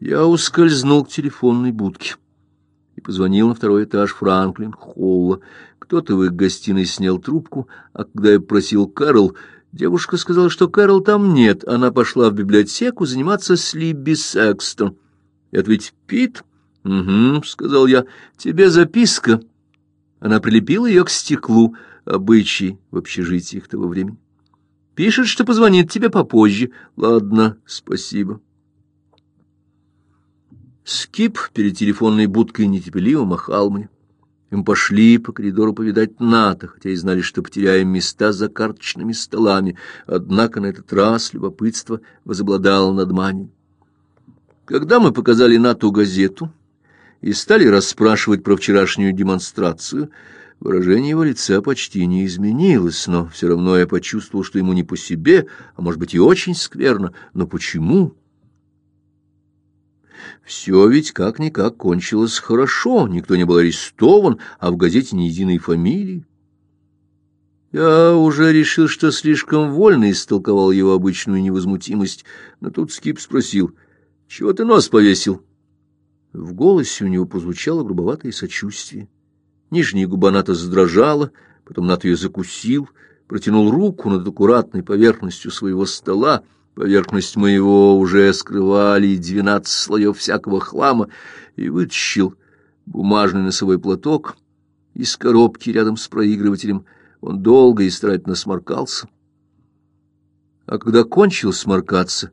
Я ускользнул к телефонной будке и позвонил на второй этаж Франклин Холла. Кто-то в их гостиной снял трубку, а когда я просил Кэрол, девушка сказала, что Кэрол там нет. Она пошла в библиотеку заниматься с Либби Секстон. Это ведь Пит? Угу, сказал я. Тебе записка. Она прилепила ее к стеклу, обычай в общежитиях того времени. Пишет, что позвонит тебе попозже. Ладно, спасибо. Скип перед телефонной будкой нетерпеливо махал мне. Им пошли по коридору повидать НАТО, хотя и знали, что потеряем места за карточными столами. Однако на этот раз любопытство возобладало над манией. Когда мы показали НАТО газету и стали расспрашивать про вчерашнюю демонстрацию, выражение его лица почти не изменилось, но все равно я почувствовал, что ему не по себе, а может быть и очень скверно. Но почему? Все ведь как-никак кончилось хорошо, никто не был арестован, а в газете ни единой фамилии. Я уже решил, что слишком вольно истолковал его обычную невозмутимость, но тут Скип спросил, «Чего ты нос повесил?» В голосе у него прозвучало грубоватое сочувствие. Нижняя губа Ната задрожала, потом Нат ее закусил, протянул руку над аккуратной поверхностью своего стола, Поверхность моего уже скрывали двенадцать слоев всякого хлама, и вытащил бумажный носовой платок из коробки рядом с проигрывателем. Он долго и старательно сморкался. А когда кончил сморкаться,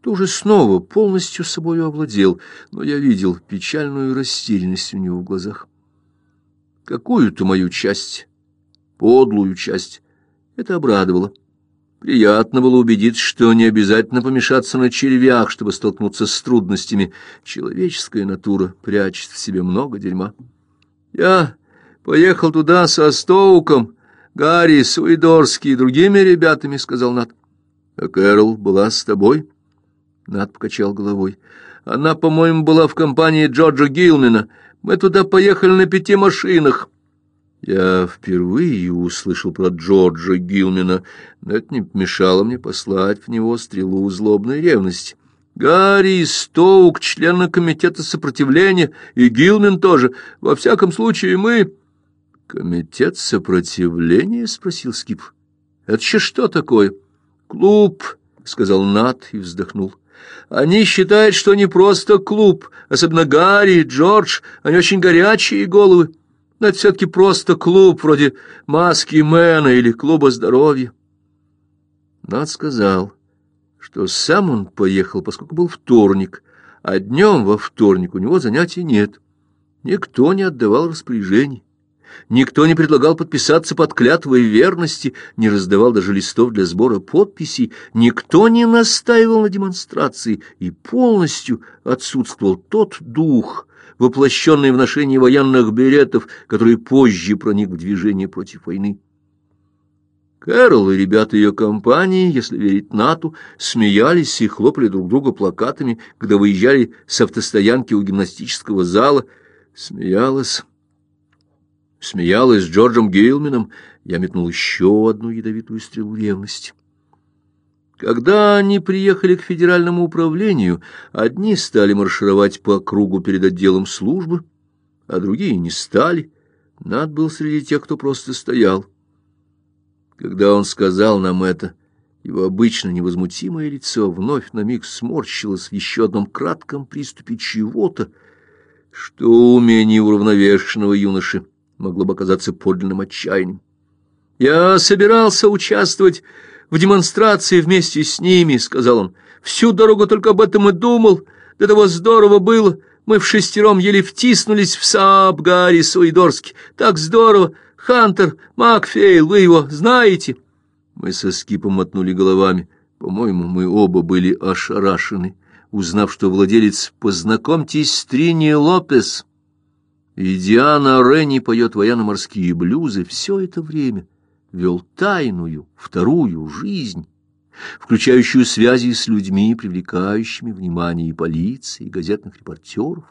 то уже снова полностью собою овладел, но я видел печальную растерянность у него в глазах. Какую-то мою часть, подлую часть, это обрадовало. Приятно было убедиться, что не обязательно помешаться на червях, чтобы столкнуться с трудностями. Человеческая натура прячет в себе много дерьма. Я поехал туда со Стоуком, Гарри, Суидорский и другими ребятами, — сказал Нат. — А Кэрол была с тобой? Нат покачал головой. — Она, по-моему, была в компании Джорджа Гилмена. Мы туда поехали на пяти машинах. — я впервые услышал про Джорджа Гилмена, но это не помешало мне послать в него стрелу злобной ревности. Гарри Стоук, члены комитета сопротивления, и Гилмен тоже. Во всяком случае, мы... — Комитет сопротивления? — спросил Скип. — Это еще что такое? — Клуб, — сказал Нат и вздохнул. — Они считают, что не просто клуб, особенно Гарри и Джордж, они очень горячие головы. Но это все-таки просто клуб, вроде «Маски Мэна» или «Клуба здоровья». Над сказал, что сам он поехал, поскольку был вторник, а днем во вторник у него занятий нет. Никто не отдавал распоряжений. Никто не предлагал подписаться под клятвой верности, не раздавал даже листов для сбора подписей, никто не настаивал на демонстрации, и полностью отсутствовал тот дух, воплощенный в ношении военных беретов, который позже проник в движение против войны. Кэрол и ребята ее компании, если верить Нату, смеялись и хлопали друг друга плакатами, когда выезжали с автостоянки у гимнастического зала. Смеялась. Смеялась с Джорджем Гейлменом. Я метнул еще одну ядовитую стрелу ревности. Когда они приехали к федеральному управлению, одни стали маршировать по кругу перед отделом службы, а другие не стали. Над был среди тех, кто просто стоял. Когда он сказал нам это, его обычно невозмутимое лицо вновь на миг сморщилось в еще одном кратком приступе чего-то, что умение уравновешенного юноши могло бы оказаться подлинным отчаянием. «Я собирался участвовать в демонстрации вместе с ними, — сказал он. Всю дорогу только об этом и думал. До того здорово было. Мы в шестером еле втиснулись в Сааб Гарри Суидорский. Так здорово. Хантер, Макфейл, вы его знаете? Мы со Скипом мотнули головами. По-моему, мы оба были ошарашены, узнав, что владелец «Познакомьтесь с Трини Лопес». И Диана Ренни поет военно-морские блюзы все это время — вел тайную, вторую жизнь, включающую связи с людьми, привлекающими внимание и полиции, и газетных репортеров.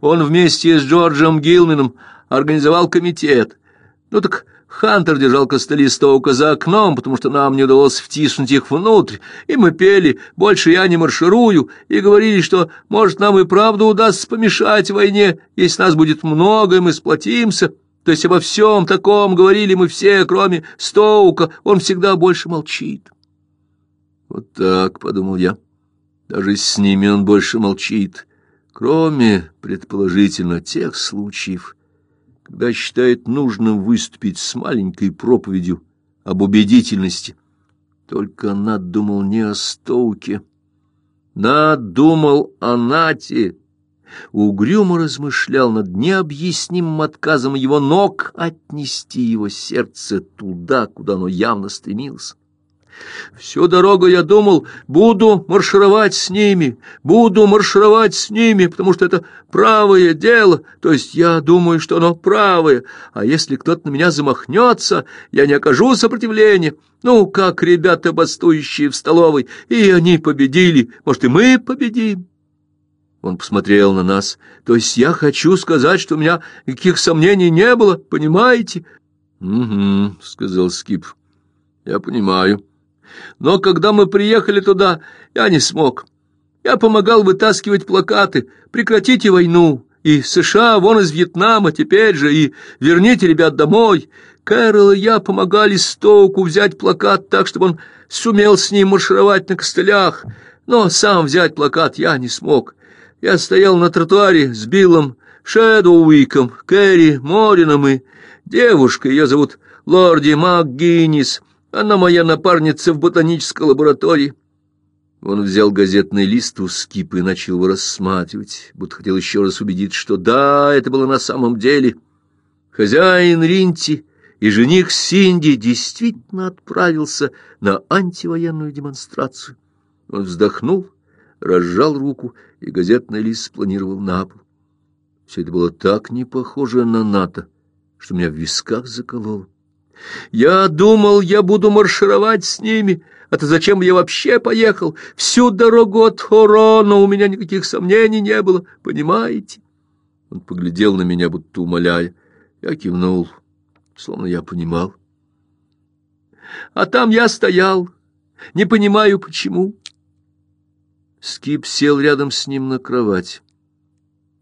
Он вместе с Джорджем Гилменом организовал комитет. Ну так Хантер держал костыли Стоука за окном, потому что нам не удалось втиснуть их внутрь, и мы пели «Больше я не марширую», и говорили, что, может, нам и правда удастся помешать войне, если нас будет много, и мы сплотимся. То есть обо всем таком говорили мы все, кроме Стоука, он всегда больше молчит. Вот так, — подумал я, — даже с ними он больше молчит, кроме, предположительно, тех случаев, когда считает нужным выступить с маленькой проповедью об убедительности. Только Над думал не о Стоуке. Над думал о Нате. Угрюмо размышлял над необъяснимым отказом его ног отнести его сердце туда, куда оно явно стремилось. Всю дорогу я думал, буду маршировать с ними, буду маршировать с ними, потому что это правое дело, то есть я думаю, что оно правое, а если кто-то на меня замахнется, я не окажу сопротивления. Ну, как ребята, бастующие в столовой, и они победили, может, и мы победим. Он посмотрел на нас. То есть я хочу сказать, что у меня никаких сомнений не было, понимаете? — Угу, — сказал Скип. — Я понимаю. — но когда мы приехали туда, я не смог. Я помогал вытаскивать плакаты «Прекратите войну» и «США вон из Вьетнама теперь же» и «Верните ребят домой». Кэрол и я помогали Стоуку взять плакат так, чтобы он сумел с ним маршировать на костылях, но сам взять плакат я не смог. Я стоял на тротуаре с Биллом Шэдоуиком, Кэрри Морином и девушкой, ее зовут Лорди МакГиннис, она моя напарница в ботанической лаборатории. Он взял газетный лист у скипа и начал его рассматривать, будто хотел еще раз убедиться, что да, это было на самом деле. Хозяин Ринти и жених Синди действительно отправился на антивоенную демонстрацию. Он вздохнул, разжал руку, и газетный лист спланировал на пол. Все это было так не похоже на НАТО, что меня в висках закололо. Я думал, я буду маршировать с ними. А то зачем я вообще поехал? Всю дорогу от Хорона у меня никаких сомнений не было, понимаете? Он поглядел на меня, будто умоляя. Я кивнул, словно я понимал. А там я стоял, не понимаю, почему. Скип сел рядом с ним на кровать.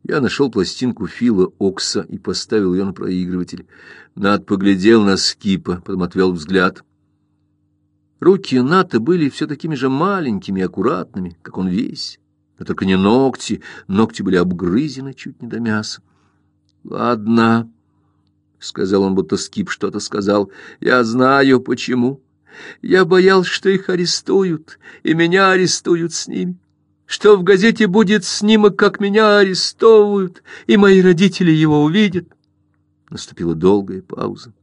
Я нашел пластинку Фила Окса и поставил ее на проигрыватель. Над поглядел на Скипа, потом отвел взгляд. Руки Ната были все такими же маленькими аккуратными, как он весь. Но только не ногти, ногти были обгрызены чуть не до мяса. — Ладно, — сказал он, будто Скип что-то сказал, — я знаю, почему. Я боялся, что их арестуют, и меня арестуют с ними что в газете будет снимок, как меня арестовывают, и мои родители его увидят. Наступила долгая пауза.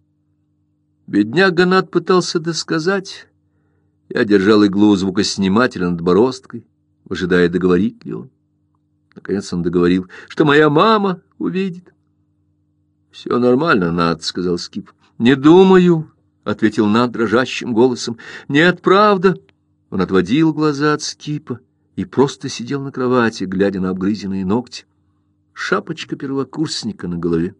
Бедняга Над пытался досказать. Я держал иглу звукоснимателя над бороздкой, ожидая, договорит ли он. Наконец он договорил, что моя мама увидит. — Все нормально, Над, — сказал Скип. — Не думаю, — ответил Над дрожащим голосом. — Нет, правда. Он отводил глаза от Скипа и просто сидел на кровати, глядя на обгрызенные ногти. Шапочка первокурсника на голове.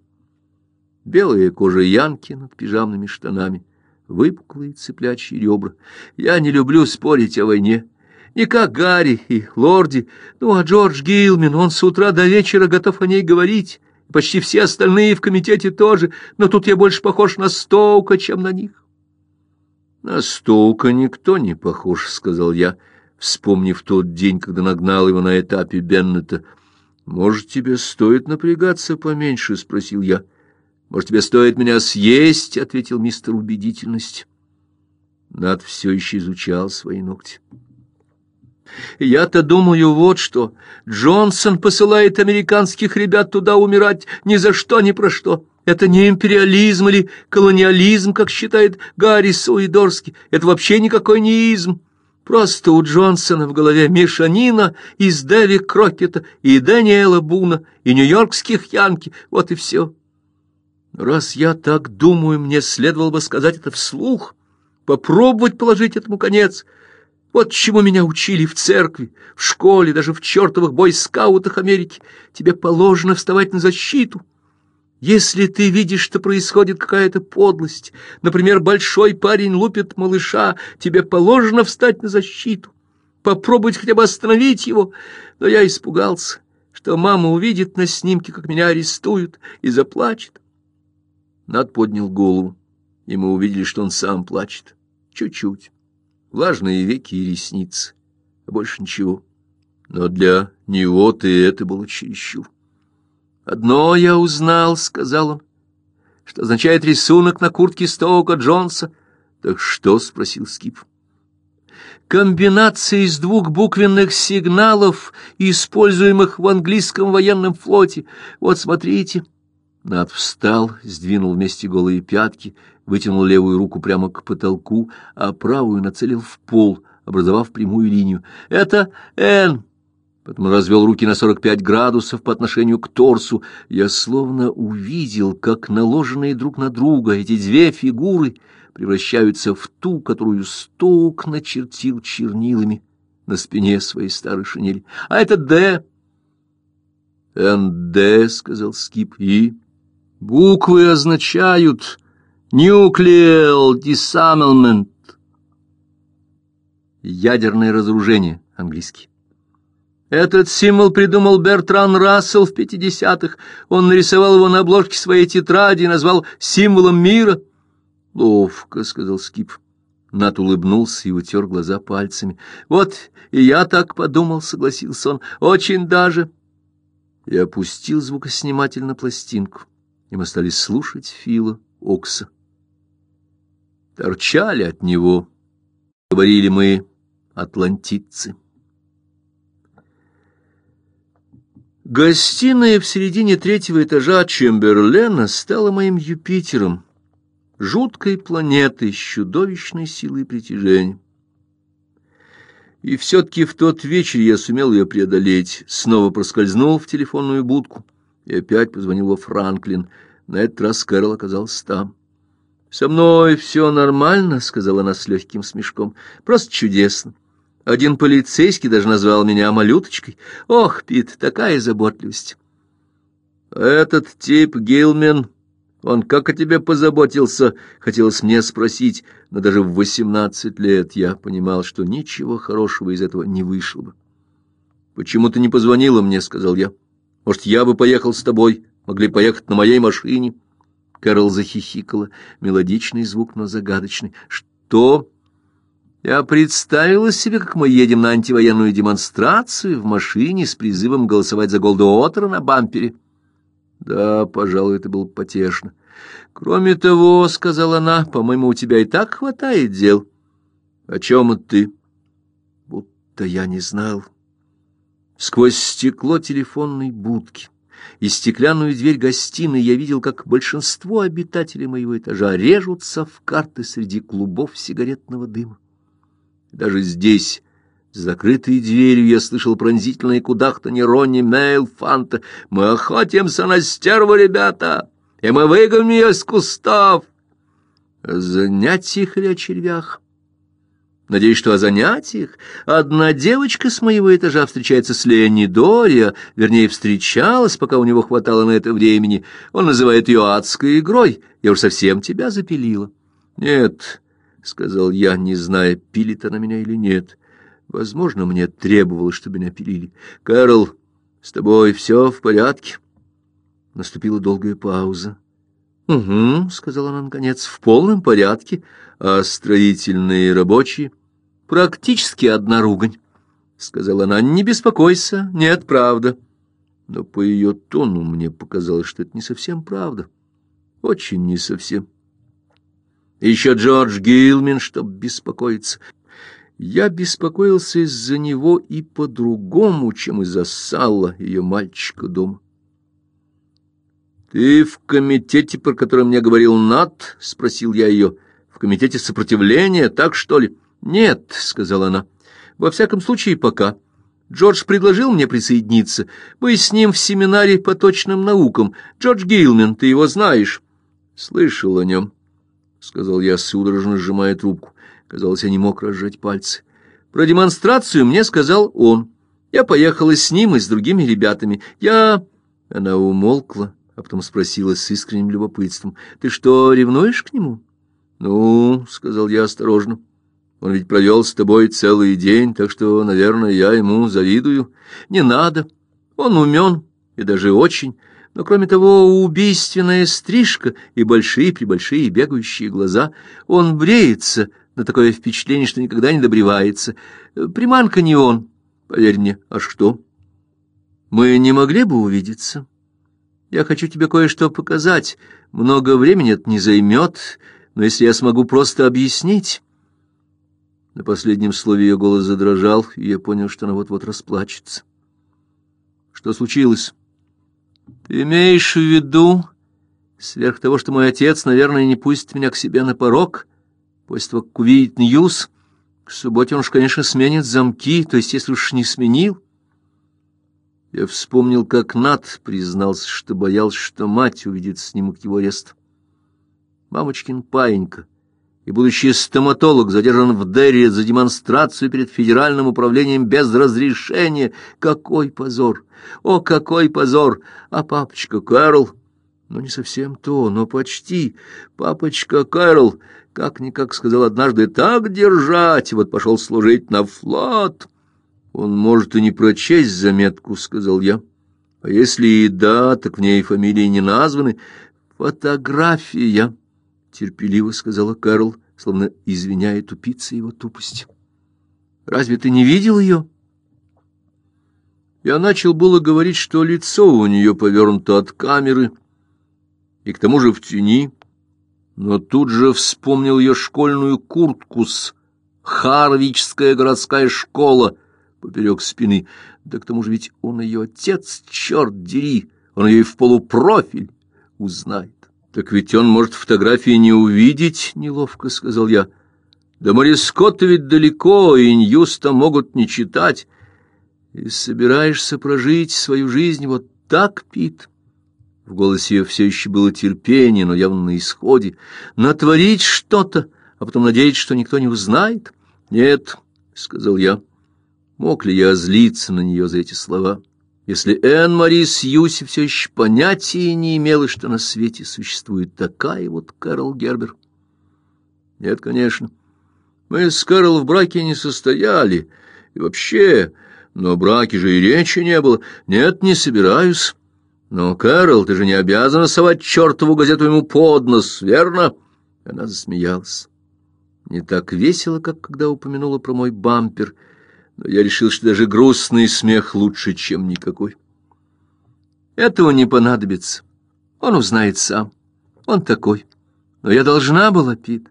Белая кожа янки над пижамными штанами, выпуклые цыплячьи ребра. Я не люблю спорить о войне. Не как Гарри и Лорди, ну, а Джордж Гилмин, он с утра до вечера готов о ней говорить. Почти все остальные в комитете тоже, но тут я больше похож на Стоука, чем на них. — На Стоука никто не похож, — сказал я, — вспомнив тот день, когда нагнал его на этапе Беннета. «Может, тебе стоит напрягаться поменьше?» — спросил я. «Может, тебе стоит меня съесть?» — ответил мистер убедительность. Над все еще изучал свои ногти. «Я-то думаю вот что. Джонсон посылает американских ребят туда умирать ни за что, ни про что. Это не империализм или колониализм, как считает Гарри Суидорский. Это вообще никакой не изм. Просто у Джонсона в голове мешанина из Дэви Крокета и Дэниела Буна и нью-йоркских янки. Вот и все. Раз я так думаю, мне следовало бы сказать это вслух, попробовать положить этому конец. Вот чему меня учили в церкви, в школе, даже в чертовых бойскаутах Америки. Тебе положено вставать на защиту. Если ты видишь, что происходит какая-то подлость, например, большой парень лупит малыша, тебе положено встать на защиту, попробовать хотя бы остановить его. Но я испугался, что мама увидит на снимке, как меня арестуют, и заплачет. Над поднял голову, и мы увидели, что он сам плачет. Чуть-чуть. Влажные веки и ресницы. Больше ничего. Но для него-то это было чересчур. «Одно я узнал», — сказал он, — «что означает рисунок на куртке Стоука Джонса». «Так что?» — спросил Скип. «Комбинация из двух буквенных сигналов, используемых в английском военном флоте. Вот, смотрите». Над встал, сдвинул вместе голые пятки, вытянул левую руку прямо к потолку, а правую нацелил в пол, образовав прямую линию. «Это Н потом развел руки на сорок пять градусов по отношению к торсу. Я словно увидел, как наложенные друг на друга эти две фигуры превращаются в ту, которую Стоук начертил чернилами на спине своей старой шинели. А это «Д». «НД», — сказал Скип, — «и». Буквы означают «Nuclear Disarmament» — ядерное разоружение, английский. Этот символ придумал Бертран Рассел в пятидесятых. Он нарисовал его на обложке своей тетради и назвал символом мира. «Ловко», — сказал Скип. Нат улыбнулся и утер глаза пальцами. «Вот и я так подумал», — согласился он. «Очень даже». Я опустил звукосниматель на пластинку, и мы стали слушать Фила Окса. Торчали от него, говорили мы, атлантидцы. Гостиная в середине третьего этажа Чемберлена стала моим Юпитером, жуткой планетой с чудовищной силой притяжения. И все-таки в тот вечер я сумел ее преодолеть, снова проскользнул в телефонную будку и опять позвонил во Франклин. На этот раз Кэрол оказался там. «Со мной все нормально», — сказала она с легким смешком, — «просто чудесно». Один полицейский даже назвал меня малюточкой. Ох, Пит, такая заботливость. Этот тип Гилмен, он как о тебе позаботился, хотелось мне спросить, но даже в восемнадцать лет я понимал, что ничего хорошего из этого не вышло бы. «Почему ты не позвонила мне?» — сказал я. «Может, я бы поехал с тобой? Могли поехать на моей машине?» Кэрол захихикала. Мелодичный звук, но загадочный. «Что?» Я представила себе, как мы едем на антивоенную демонстрацию в машине с призывом голосовать за Голдуотера на бампере. Да, пожалуй, это было потешно. Кроме того, — сказала она, — по-моему, у тебя и так хватает дел. О чем это ты? Будто я не знал. Сквозь стекло телефонной будки и стеклянную дверь гостиной я видел, как большинство обитателей моего этажа режутся в карты среди клубов сигаретного дыма. Даже здесь, с закрытой дверью, я слышал пронзительное кудахтанье Ронни Мейл Фанта. «Мы охотимся на стерву, ребята, и мы выгоним ее из кустов!» О занятиях или о червях? Надеюсь, что о занятиях. Одна девочка с моего этажа встречается с Ленни Дори, вернее, встречалась, пока у него хватало на это времени. Он называет ее адской игрой. Я уж совсем тебя запилила. Нет, — сказал я, не зная, пилит она меня или нет. Возможно, мне требовалось, чтобы меня пилили. — Кэрол, с тобой все в порядке? Наступила долгая пауза. — Угу, — сказала она наконец, — в полном порядке. А строительные рабочие? — Практически одна ругань, — сказала она. — Не беспокойся, нет, правда. Но по ее тону мне показалось, что это не совсем правда. Очень не совсем. — еще Джордж Гилмин, чтоб беспокоиться. Я беспокоился из-за него и по-другому, чем из-за Салла, ее мальчика дома. «Ты в комитете, про который мне говорил Нат?» — спросил я ее. «В комитете сопротивления, так что ли?» «Нет», — сказала она. «Во всяком случае, пока. Джордж предложил мне присоединиться. Мы с ним в семинаре по точным наукам. Джордж Гилмен, ты его знаешь?» «Слышал о нем». — сказал я, судорожно сжимая трубку. Казалось, я не мог разжать пальцы. Про демонстрацию мне сказал он. Я поехала с ним и с другими ребятами. Я... Она умолкла, а потом спросила с искренним любопытством. «Ты что, ревнуешь к нему?» «Ну, — сказал я осторожно, — он ведь провел с тобой целый день, так что, наверное, я ему завидую. Не надо, он умен и даже очень, но, кроме того, убийственная стрижка и большие-пребольшие бегающие глаза. Он бреется, но такое впечатление, что никогда не добревается. Приманка не он, поверь мне. А что? Мы не могли бы увидеться?» Я хочу тебе кое-что показать. Много времени это не займет, но если я смогу просто объяснить...» На последнем слове ее голос задрожал, и я понял, что она вот-вот расплачется. «Что случилось?» «Ты имеешь в виду, сверх того, что мой отец, наверное, не пустит меня к себе на порог, после того, как увидит Ньюс, к субботе он уж, конечно, сменит замки, то есть, если уж не сменил...» Я вспомнил, как Нат признался, что боялся, что мать увидит снимок его ареста. Мамочкин паинька и будущий стоматолог задержан в Дерри за демонстрацию перед федеральным управлением без разрешения. Какой позор! О, какой позор! А папочка Кэрол... Ну, не совсем то, но почти. Папочка Кэрол, как-никак сказал однажды, так держать, вот пошел служить на флот. Он может и не прочесть заметку, сказал я. А если и да, так в ней фамилии не названы. Фотография, терпеливо сказала Карл, словно извиняя тупица его тупость. Разве ты не видел ее? Я начал было говорить, что лицо у нее повернуто от камеры, и к тому же в тени, но тут же вспомнил ее школьную куртку с «Харвичская городская школа», поперек спины. Да к тому же ведь он ее отец, черт дери, он ее и в полупрофиль узнает. Так ведь он может фотографии не увидеть, неловко сказал я. Да Морискотта ведь далеко, и Ньюста могут не читать. И собираешься прожить свою жизнь вот так, Пит? В голосе ее все еще было терпение, но явно на исходе. Натворить что-то, а потом надеяться, что никто не узнает? Нет, — сказал я. Мог ли я злиться на нее за эти слова, если Энн Мари Сьюси все еще понятия не имела, что на свете существует такая вот Кэрол Гербер? Нет, конечно. Мы с Кэрол в браке не состояли, и вообще, но о браке же и речи не было. Нет, не собираюсь. Но, Кэрол, ты же не обязана совать чертову газету ему под нос, верно? Она засмеялась. Не так весело, как когда упомянула про мой бампер — но я решил, что даже грустный смех лучше, чем никакой. Этого не понадобится. Он узнает сам. Он такой. Но я должна была, Пит.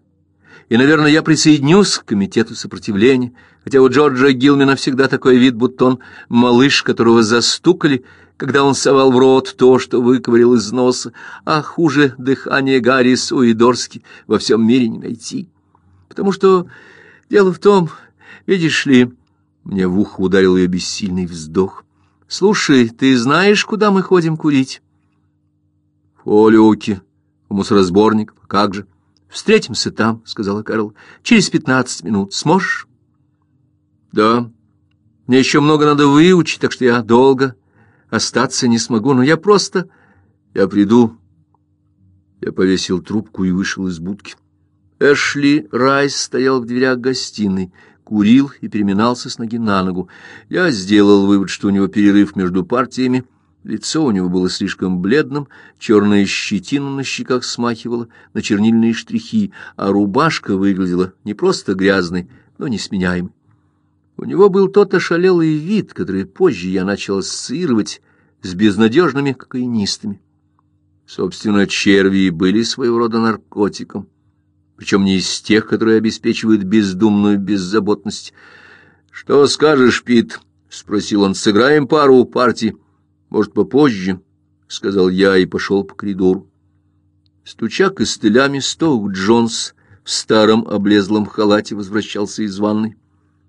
И, наверное, я присоединюсь к комитету сопротивления, хотя у Джорджа Гилмена всегда такой вид, будто он малыш, которого застукали, когда он совал в рот то, что выковырял из носа, а хуже дыхание Гарри Суидорски во всем мире не найти. Потому что дело в том, видишь ли, мне в ухо ударил ее бессильный вздох. «Слушай, ты знаешь, куда мы ходим курить?» «В Холиоке, у мусоросборников. Как же?» «Встретимся там», — сказала Карл. «Через пятнадцать минут. Сможешь?» «Да. Мне еще много надо выучить, так что я долго остаться не смогу, но я просто... Я приду». Я повесил трубку и вышел из будки. Эшли Райс стоял в дверях гостиной, курил и переминался с ноги на ногу. Я сделал вывод, что у него перерыв между партиями. Лицо у него было слишком бледным, черная щетина на щеках смахивала на чернильные штрихи, а рубашка выглядела не просто грязной, но несменяемой. У него был тот ошалелый вид, который позже я начал ассоциировать с безнадежными кокаинистами. Собственно, черви были своего рода наркотиком причем не из тех, которые обеспечивают бездумную беззаботность. «Что скажешь, Пит?» — спросил он. «Сыграем пару партий. Может, попозже?» — сказал я и пошел по коридору. Стуча костылями, Стоук Джонс в старом облезлом халате возвращался из ванной.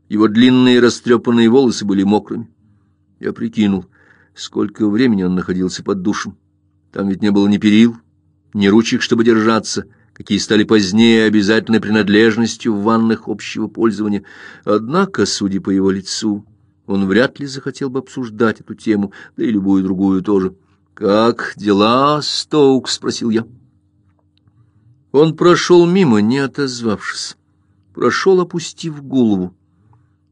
Его длинные растрепанные волосы были мокрыми. Я прикинул, сколько времени он находился под душем. Там ведь не было ни перил, ни ручек, чтобы держаться — какие стали позднее обязательной принадлежностью в ваннах общего пользования. Однако, судя по его лицу, он вряд ли захотел бы обсуждать эту тему, да и любую другую тоже. «Как дела, Стоук?» — спросил я. Он прошел мимо, не отозвавшись. Прошел, опустив голову.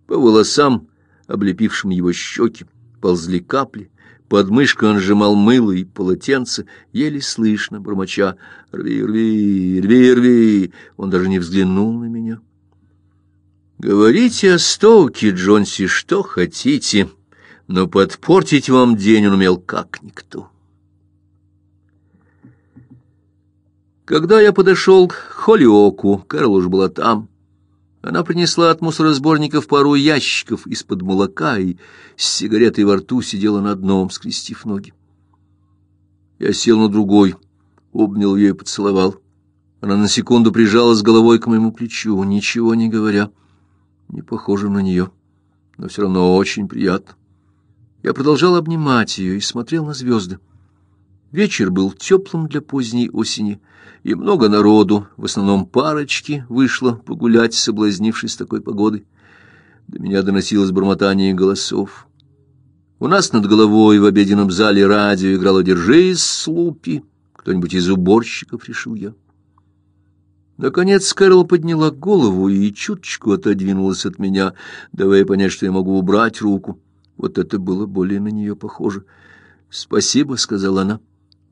По волосам, облепившим его щеки, ползли капли. Под мышкой он сжимал мыло и полотенце, еле слышно, бормоча «Рви, рви, рви, рви!» Он даже не взглянул на меня. «Говорите о Стоуке, Джонси, что хотите, но подпортить вам день он умел как никто». Когда я подошел к Холиоку, Кэрол уж была там. Она принесла от мусоросборников пару ящиков из-под молока и с сигаретой во рту сидела на одном, скрестив ноги. Я сел на другой, обнял ее и поцеловал. Она на секунду прижалась головой к моему плечу, ничего не говоря. Не похоже на нее, но все равно очень приятно. Я продолжал обнимать ее и смотрел на звезды. Вечер был теплым для поздней осени, и много народу, в основном парочки, вышло погулять, соблазнившись такой погодой. До меня доносилось бормотание голосов. У нас над головой в обеденном зале радио играло «Держись, Слупи!» Кто-нибудь из уборщиков, решил я. Наконец Кэрол подняла голову и чуточку отодвинулась от меня, давая понять, что я могу убрать руку. Вот это было более на нее похоже. «Спасибо», — сказала она.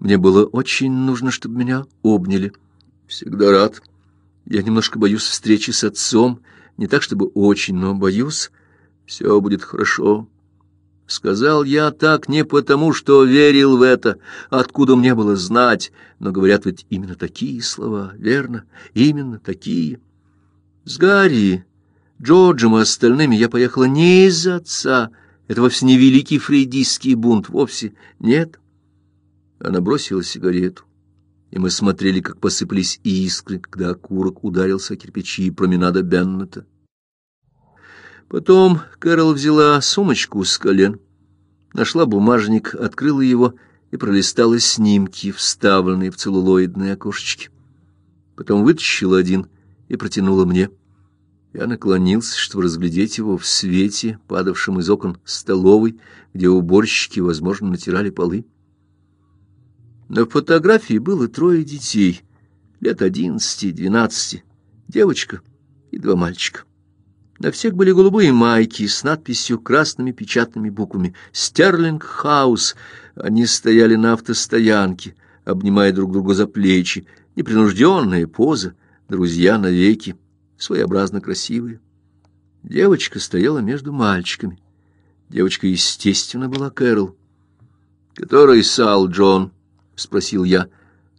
Мне было очень нужно, чтобы меня обняли. Всегда рад. Я немножко боюсь встречи с отцом, не так чтобы очень, но боюсь. Все будет хорошо. Сказал я так не потому, что верил в это, откуда мне было знать, но говорят ведь именно такие слова, верно? Именно такие. С Гарри, Джорджем и остальными я поехала не из-за отца. Это вовсе не великий фрейдистский бунт, вовсе нет. Она бросила сигарету, и мы смотрели, как посыпались искры, когда окурок ударился о кирпичи променада Беннета. Потом Кэрол взяла сумочку с колен, нашла бумажник, открыла его и пролистала снимки, вставленные в целлулоидные окошечки. Потом вытащила один и протянула мне. Я наклонился, чтобы разглядеть его в свете, падавшем из окон столовой, где уборщики, возможно, натирали полы. На фотографии было трое детей, лет одиннадцати-двенадцати, девочка и два мальчика. На всех были голубые майки с надписью красными печатными буквами «Стерлинг Хаус». Они стояли на автостоянке, обнимая друг друга за плечи. Непринужденная поза, друзья навеки, своеобразно красивые. Девочка стояла между мальчиками. Девочка, естественно, была Кэрол. «Который Сал Джон?» — спросил я.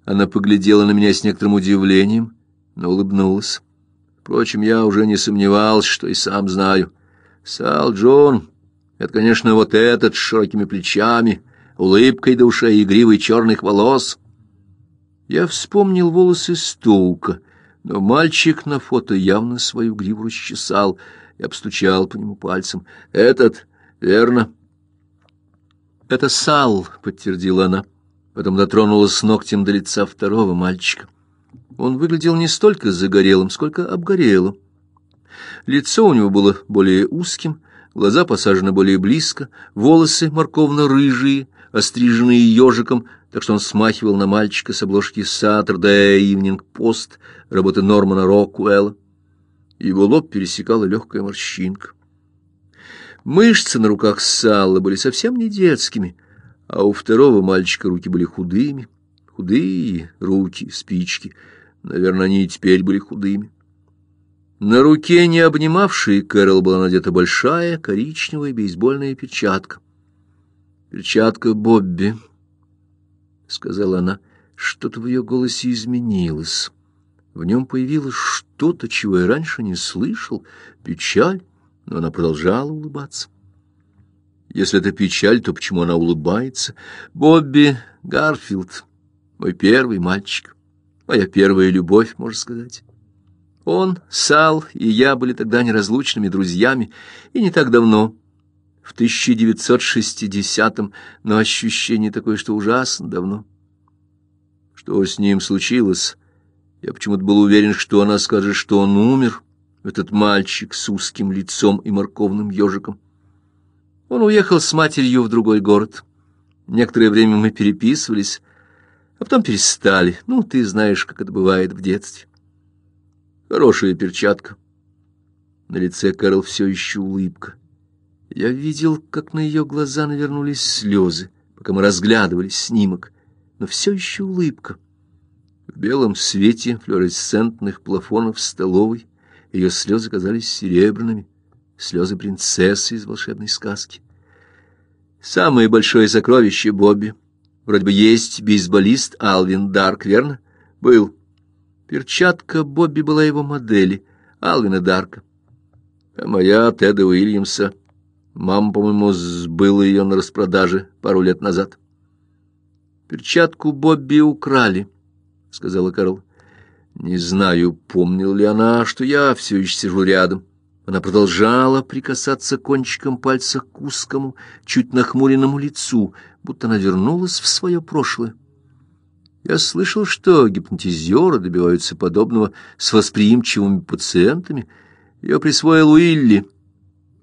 Она поглядела на меня с некоторым удивлением, но улыбнулась. Впрочем, я уже не сомневался, что и сам знаю. Сал Джон — это, конечно, вот этот с широкими плечами, улыбкой до ушей и игривой черных волос. Я вспомнил волосы Стоука, но мальчик на фото явно свою гриву расчесал и обстучал по нему пальцем. «Этот, верно?» «Это Сал», — подтвердила она потом дотронулась ногтем до лица второго мальчика. Он выглядел не столько загорелым, сколько обгорелым. Лицо у него было более узким, глаза посажены более близко, волосы морковно-рыжие, остриженные ежиком, так что он смахивал на мальчика с обложки Saturday Evening Post, работы Нормана Рокуэлла. Его лоб пересекала легкая морщинка. Мышцы на руках Салла были совсем не детскими, а у второго мальчика руки были худыми, худые руки, спички. Наверное, они и теперь были худыми. На руке, не обнимавшей Кэрол, была надета большая коричневая бейсбольная перчатка. «Перчатка Бобби», — сказала она. Что-то в ее голосе изменилось. В нем появилось что-то, чего я раньше не слышал, печаль, но она продолжала улыбаться. Если это печаль, то почему она улыбается? Бобби Гарфилд, мой первый мальчик, моя первая любовь, можно сказать. Он, Сал и я были тогда неразлучными друзьями, и не так давно, в 1960-м, но ощущение такое, что ужасно давно. Что с ним случилось? Я почему-то был уверен, что она скажет, что он умер, этот мальчик с узким лицом и морковным ежиком. Он уехал с матерью в другой город. Некоторое время мы переписывались, а потом перестали. Ну, ты знаешь, как это бывает в детстве. Хорошая перчатка. На лице Кэрол все еще улыбка. Я видел, как на ее глаза навернулись слезы, пока мы разглядывали снимок, но все еще улыбка. В белом свете флуоресцентных плафонов столовой ее слезы казались серебряными, слезы принцессы из волшебной сказки. Самое большое сокровище Бобби. Вроде бы есть бейсболист Алвин Дарк, верно? Был. Перчатка Бобби была его модели, Алвина Дарка. А моя Теда Уильямса. Мама, по-моему, сбыла ее на распродаже пару лет назад. Перчатку Бобби украли, сказала Карл. Не знаю, помнила ли она, что я все еще сижу рядом. Она продолжала прикасаться кончиком пальца к узкому, чуть нахмуренному лицу, будто она вернулась в свое прошлое. Я слышал, что гипнотизеры добиваются подобного с восприимчивыми пациентами. Ее присвоил Уилли.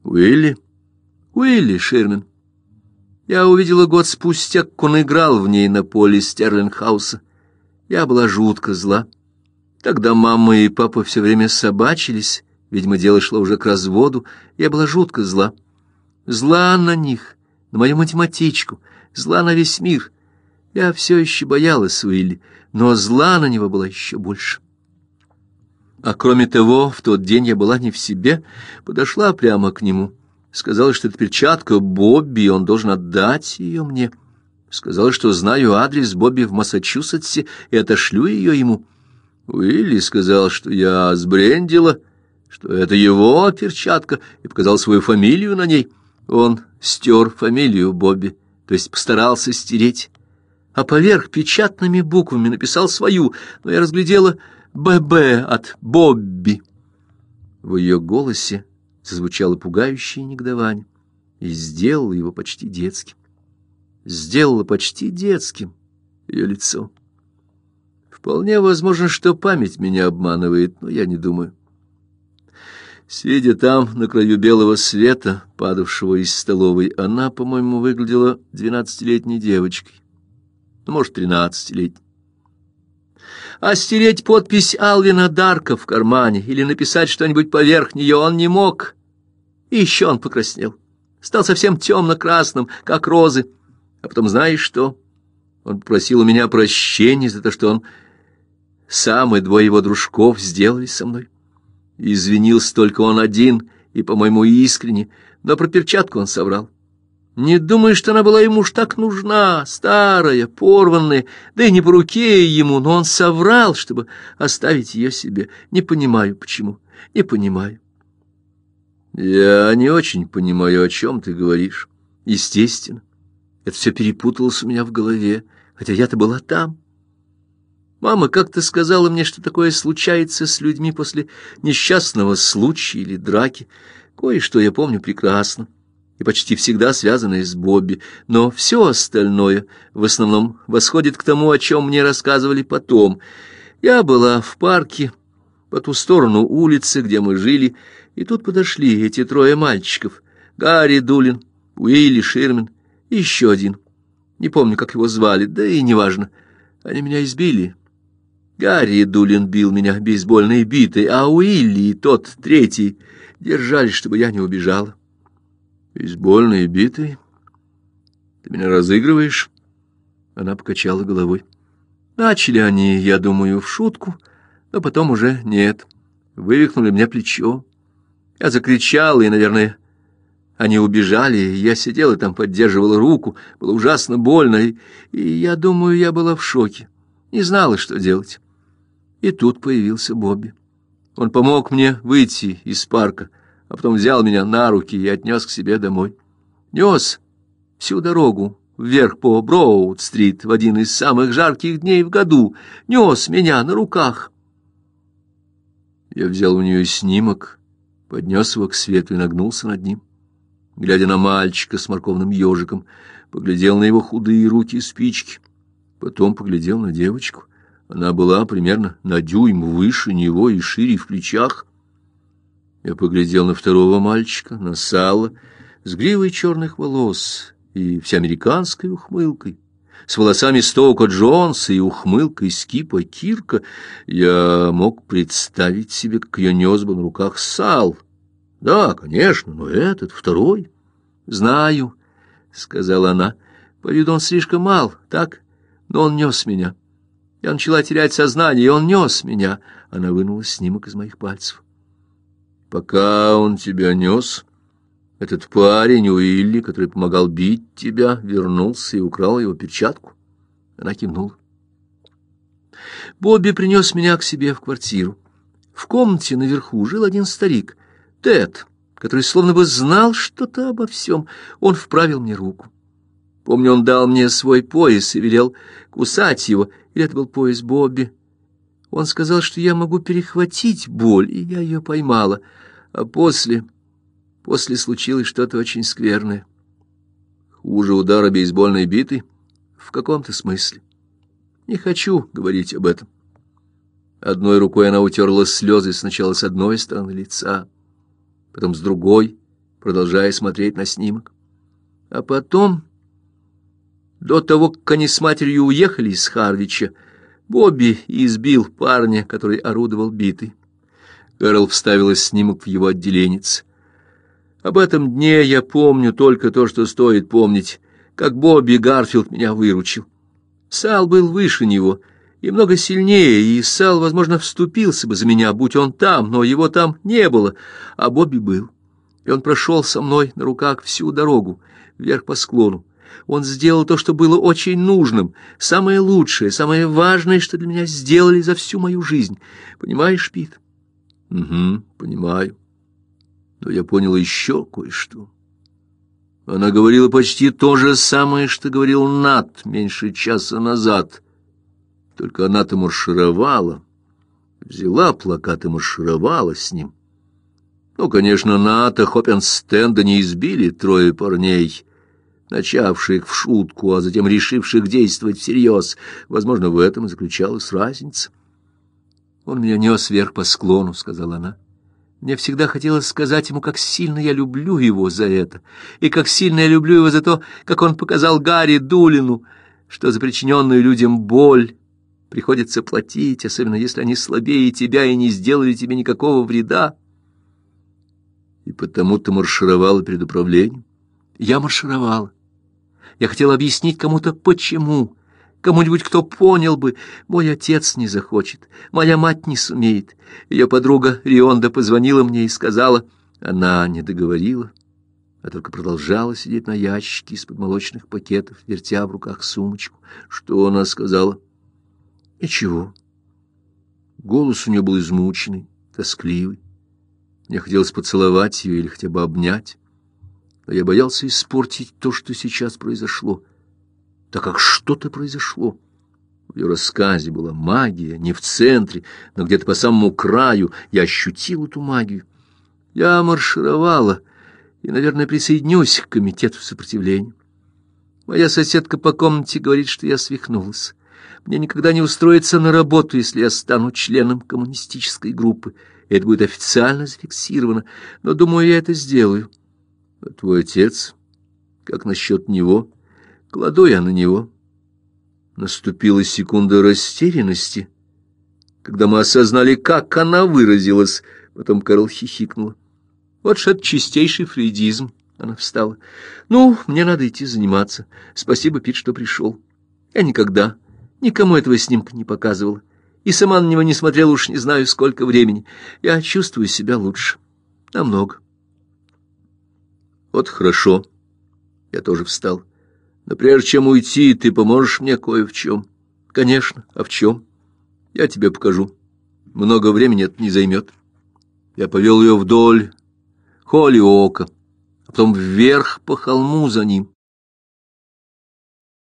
Уилли? Уилли Шерман. Я увидела год спустя, как он играл в ней на поле Стерлингхауса. Я была жутко зла. Тогда мама и папа все время собачились, видимо, дело шло уже к разводу. Я была жутко зла. Зла на них, на мою математичку, зла на весь мир — я все еще боялась Уилли, но зла на него была еще больше. А кроме того, в тот день я была не в себе, подошла прямо к нему. Сказала, что это перчатка Бобби, он должен отдать ее мне. Сказала, что знаю адрес Бобби в Массачусетсе и отошлю ее ему. Уилли сказал, что я сбрендила, что это его перчатка, и показал свою фамилию на ней. Он стер фамилию Бобби, то есть постарался стереть а поверх печатными буквами написал свою, но я разглядела «ББ» от «Бобби». В ее голосе зазвучало пугающее негодование и сделала его почти детским. Сделала почти детским ее лицо. Вполне возможно, что память меня обманывает, но я не думаю. Сидя там, на краю белого света, падавшего из столовой, она, по-моему, выглядела двенадцатилетней девочкой ну, может, тринадцатилетний. А стереть подпись Алвина Дарка в кармане или написать что-нибудь поверх нее он не мог. И еще он покраснел. Стал совсем темно-красным, как розы. А потом знаешь что? Он попросил у меня прощения за то, что он сам и двое его дружков сделали со мной. Извинился только он один, и, по-моему, искренне, но про перчатку он соврал. Не думаю, что она была ему уж так нужна, старая, порванная, да и не по руке ему, но он соврал, чтобы оставить ее себе. Не понимаю, почему, не понимаю. Я не очень понимаю, о чем ты говоришь. Естественно, это все перепуталось у меня в голове, хотя я-то была там. Мама как-то сказала мне, что такое случается с людьми после несчастного случая или драки. Кое-что я помню прекрасно и почти всегда связанные с Бобби, но все остальное в основном восходит к тому, о чем мне рассказывали потом. Я была в парке по ту сторону улицы, где мы жили, и тут подошли эти трое мальчиков: Гарри Дулин, Уилли Ширмен и еще один. Не помню, как его звали, да и неважно. Они меня избили. Гарри Дулин бил меня бейсбольной битой, а Уилли тот третий держались, чтобы я не убежала. Бейсбольной битой? Ты меня разыгрываешь? Она покачала головой. Начали они, я думаю, в шутку, но потом уже нет. Вывихнули мне плечо. Я закричала, и, наверное, они убежали. Я сидела там, поддерживала руку. Было ужасно больно, и, и я думаю, я была в шоке. Не знала, что делать. И тут появился Бобби. Он помог мне выйти из парка а потом взял меня на руки и отнес к себе домой. Нес всю дорогу вверх по Броуд-стрит в один из самых жарких дней в году, нес меня на руках. Я взял у нее снимок, поднес его к свету и нагнулся над ним. Глядя на мальчика с морковным ежиком, поглядел на его худые руки и спички, потом поглядел на девочку. Она была примерно на дюйм выше него и шире в плечах. Я поглядел на второго мальчика, на сало, с гривой черных волос и всеамериканской ухмылкой, с волосами Стоука Джонса и ухмылкой Скипа Кирка, я мог представить себе, как ее нес бы на руках Сал. Да, конечно, но этот, второй. Знаю, — сказала она, — по виду он слишком мал, так? Но он нес меня. Я начала терять сознание, и он нес меня. Она вынула снимок из моих пальцев. Пока он тебя нес, этот парень Уилли, который помогал бить тебя, вернулся и украл его перчатку. Она кивнула. Бобби принес меня к себе в квартиру. В комнате наверху жил один старик, Тед, который словно бы знал что-то обо всем. Он вправил мне руку. Помню, он дал мне свой пояс и велел кусать его, или это был пояс Бобби. Он сказал, что я могу перехватить боль, и я ее поймала. А после... После случилось что-то очень скверное. Хуже удара бейсбольной биты в каком-то смысле. Не хочу говорить об этом. Одной рукой она утерла слезы сначала с одной стороны лица, потом с другой, продолжая смотреть на снимок. А потом, до того, как они с матерью уехали из Харвича, Бобби избил парня, который орудовал битой. Кэрол вставила снимок в его отделенец. Об этом дне я помню только то, что стоит помнить, как Бобби Гарфилд меня выручил. Сал был выше него и много сильнее, и Сал, возможно, вступился бы за меня, будь он там, но его там не было, а Бобби был. И он прошел со мной на руках всю дорогу, вверх по склону. Он сделал то, что было очень нужным, самое лучшее, самое важное, что для меня сделали за всю мою жизнь. Понимаешь, Пит? Угу, понимаю. Но я понял еще кое-что. Она говорила почти то же самое, что говорил Нат меньше часа назад. Только она-то маршировала, взяла плакат и маршировала с ним. Ну, конечно, Ната Хоппенстенда не избили трое парней, начавших в шутку, а затем решивших действовать всерьез. Возможно, в этом и заключалась разница. «Он меня нес вверх по склону», — сказала она. «Мне всегда хотелось сказать ему, как сильно я люблю его за это, и как сильно я люблю его за то, как он показал Гарри Дулину, что за причиненную людям боль приходится платить, особенно если они слабее тебя и не сделали тебе никакого вреда. И потому ты маршировала перед управлением. Я маршировала. Я хотела объяснить кому-то, почему, Кому-нибудь, кто понял бы, мой отец не захочет, моя мать не сумеет. Ее подруга Рионда позвонила мне и сказала, она не договорила, а только продолжала сидеть на ящике из-под молочных пакетов, вертя в руках сумочку. Что она сказала? Ничего. Голос у нее был измученный, тоскливый. Мне хотелось поцеловать ее или хотя бы обнять, но я боялся испортить то, что сейчас произошло так как что-то произошло. В ее рассказе была магия, не в центре, но где-то по самому краю. Я ощутил эту магию. Я маршировала и, наверное, присоединюсь к комитету сопротивления. Моя соседка по комнате говорит, что я свихнулась. Мне никогда не устроиться на работу, если я стану членом коммунистической группы. Это будет официально зафиксировано. Но, думаю, я это сделаю. А твой отец? Как насчет него? — Кладу я на него. Наступила секунда растерянности, когда мы осознали, как она выразилась. Потом Карл хихикнула. Вот ж это чистейший фрейдизм. Она встала. Ну, мне надо идти заниматься. Спасибо, Пит, что пришел. Я никогда никому этого снимка не показывала. И сама на него не смотрела уж не знаю сколько времени. Я чувствую себя лучше. Намного. Вот хорошо. Я тоже встал. Но прежде чем уйти, ты поможешь мне кое в чем. Конечно, а в чем? Я тебе покажу. Много времени это не займет. Я повел ее вдоль Холли Ока, а потом вверх по холму за ним.